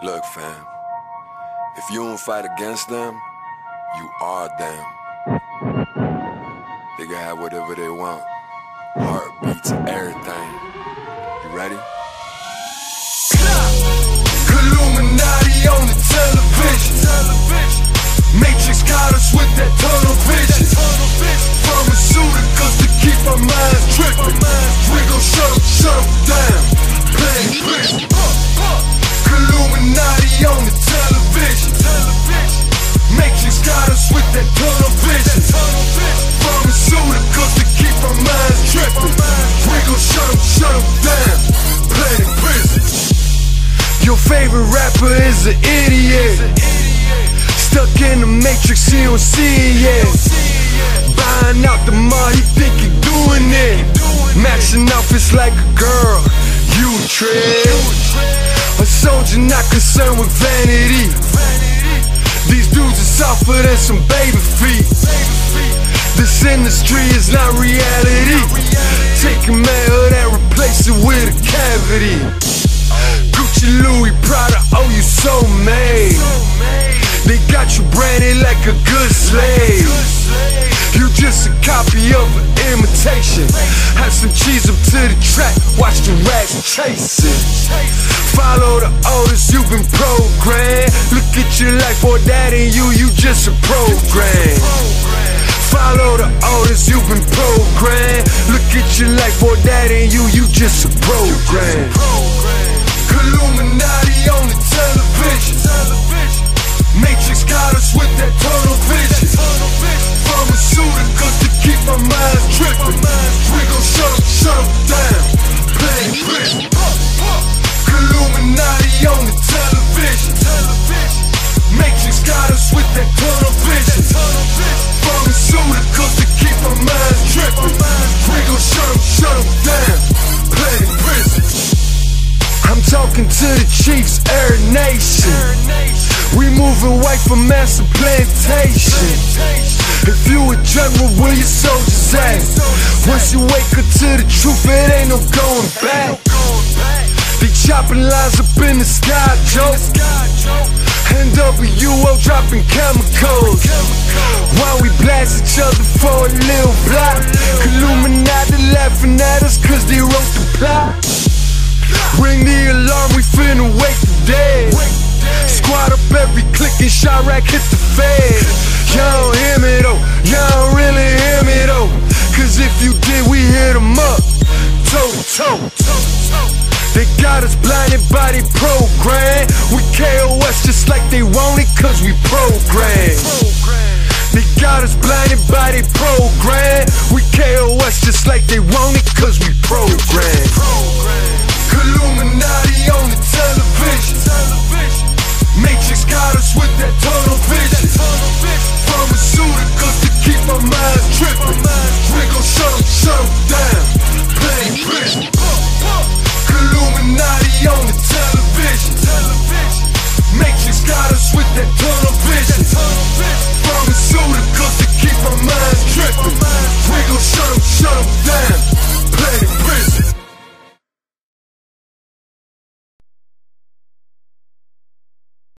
Look, fam, if you don't fight against them, you are them. They can have whatever they want. Heartbeats, everything. You ready? Illuminati on the television. Matrix got us with that tunnel vision. Pharmaceuticals to keep our minds tripping. We gon' shut them, shut them down. Planet prison. Your favorite rapper is an idiot. Stuck in the matrix, he don't see it yet. Buying out the mud, he think he doing it. Maxing out it's like a girl, you trip. A soldier not concerned with vanity. Softer than some baby feet. This industry is not reality. Take a manhood and replace it with a cavity. Gucci, Louis, Prada, oh you so made. They got you branded like a good slave. You just a copy of an imitation. Have some cheese up to the track, watch the rats chase it. Follow the orders, you've been programmed. Your life, for that ain't you, you just a program. Follow the orders, you've been programmed. Look at your life, for that ain't you, you just a program. Illuminati on the television. Chiefs, Air Nation. We moving away from massive plantation. If you a general, where your soldiers at? Once you wake up to the truth, it ain't no going back. They chopping lines up in the sky, Joe. NWO dropping chemicals. While we blast each other for a little block. Illuminati laughing at us cause they wrote the plot. Ring the alarm, we finna wake the dead. Squad up every click and shot rack hit the fed. Y'all don't hear me though, y'all don't really hear me though. Cause if you did, we hit 'em up. Toe to toe. They got us blinded by their program. We KOS just like they want it cause we program. They got us blinded by their program. We KOS just like they want it cause